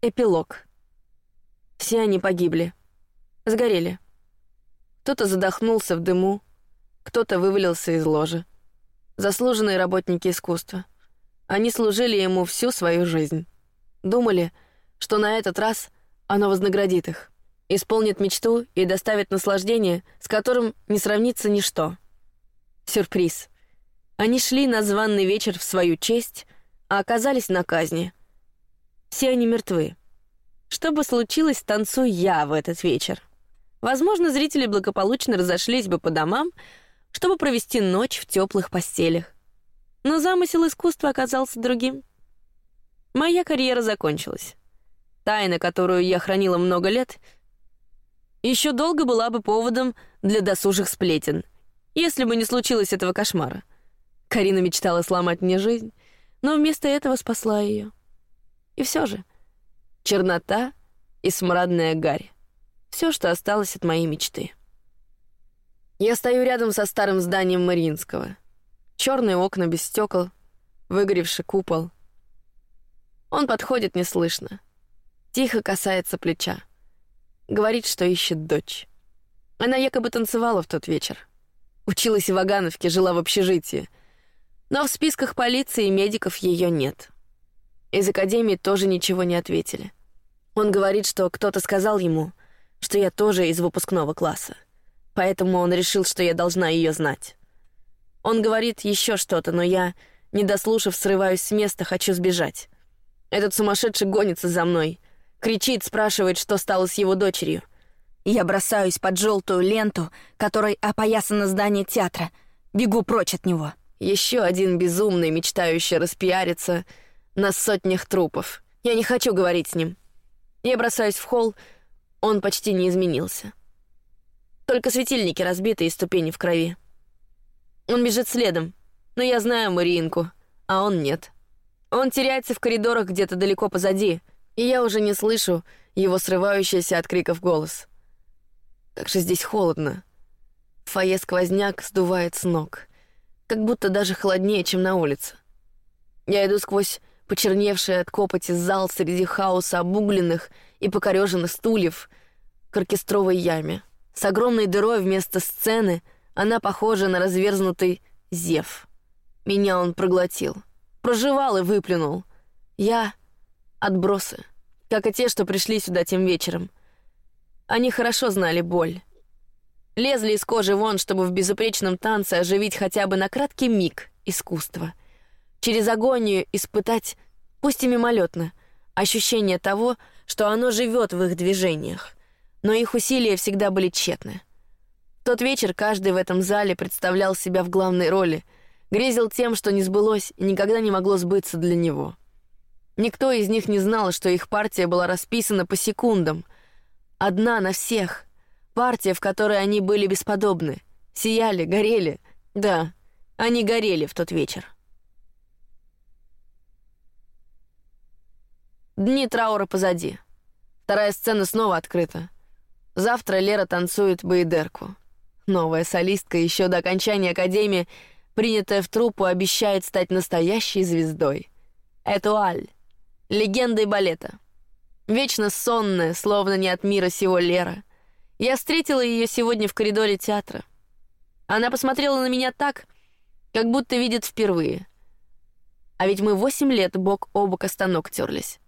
Эпилог. Все они погибли. Сгорели. Кто-то задохнулся в дыму, кто-то вывалился из ложи. Заслуженные работники искусства. Они служили ему всю свою жизнь. Думали, что на этот раз оно вознаградит их, исполнит мечту и доставит наслаждение, с которым не сравнится ничто. Сюрприз. Они шли на званный вечер в свою честь, а оказались на казни. Все они мертвы. Что бы случилось, танцуй я в этот вечер. Возможно, зрители благополучно разошлись бы по домам, чтобы провести ночь в теплых постелях. Но замысел искусства оказался другим. Моя карьера закончилась. Тайна, которую я хранила много лет, еще долго была бы поводом для досужих сплетен, если бы не случилось этого кошмара. Карина мечтала сломать мне жизнь, но вместо этого спасла ее. И все же чернота и смрадная гарь — все, что осталось от моей мечты. Я стою рядом со старым зданием Мариинского. Черные окна без стекол, выгоревший купол. Он подходит неслышно. Тихо касается плеча. Говорит, что ищет дочь. Она якобы танцевала в тот вечер. Училась в Вагановке, жила в общежитии. Но в списках полиции и медиков ее нет. Из академии тоже ничего не ответили. Он говорит, что кто-то сказал ему, что я тоже из выпускного класса поэтому он решил, что я должна ее знать. Он говорит еще что-то, но я, не дослушав, срываюсь с места, хочу сбежать. Этот сумасшедший гонится за мной, кричит, спрашивает, что стало с его дочерью. Я бросаюсь под желтую ленту, которой опоясано здание театра, бегу прочь от него. Еще один безумный, мечтающий распиариться на сотнях трупов. Я не хочу говорить с ним. Я бросаюсь в холл, он почти не изменился. Только светильники разбиты и ступени в крови. Он бежит следом, но я знаю Мариинку, а он нет. Он теряется в коридорах где-то далеко позади, и я уже не слышу его срывающийся от криков голос. Как же здесь холодно. Фойе сквозняк сдувает с ног, как будто даже холоднее, чем на улице. Я иду сквозь почерневший от копоти зал среди хаоса обугленных и покореженных стульев к оркестровой яме. С огромной дырой вместо сцены она похожа на разверзнутый зев. Меня он проглотил. Проживал и выплюнул. Я — отбросы, как и те, что пришли сюда тем вечером. Они хорошо знали боль. Лезли из кожи вон, чтобы в безупречном танце оживить хотя бы на краткий миг искусство. Через агонию испытать, пусть и мимолетно, ощущение того, что оно живет в их движениях но их усилия всегда были тщетны. Тот вечер каждый в этом зале представлял себя в главной роли, грезил тем, что не сбылось и никогда не могло сбыться для него. Никто из них не знал, что их партия была расписана по секундам. Одна на всех. Партия, в которой они были бесподобны. Сияли, горели. Да, они горели в тот вечер. Дни траура позади. Вторая сцена снова открыта. Завтра Лера танцует бейдерку. Новая солистка еще до окончания академии, принятая в труппу, обещает стать настоящей звездой. Этуаль, легендой балета. Вечно сонная, словно не от мира сего Лера. Я встретила ее сегодня в коридоре театра. Она посмотрела на меня так, как будто видит впервые. А ведь мы восемь лет бок о бок о станок терлись.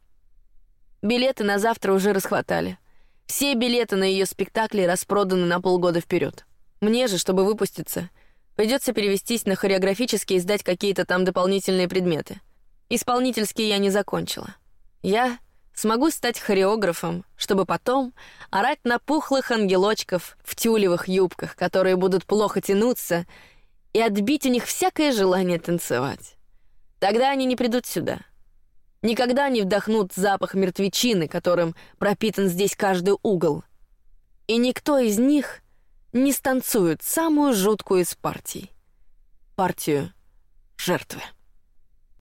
Билеты на завтра уже расхватали — все билеты на ее спектакли распроданы на полгода вперед. Мне же, чтобы выпуститься, придется перевестись на хореографический и сдать какие-то там дополнительные предметы. Исполнительский я не закончила. Я смогу стать хореографом, чтобы потом орать на пухлых ангелочков в тюлевых юбках, которые будут плохо тянуться, и отбить у них всякое желание танцевать. Тогда они не придут сюда — никогда не вдохнут запах мертвечины, которым пропитан здесь каждый угол. И никто из них не станцует самую жуткую из партий — партию жертвы.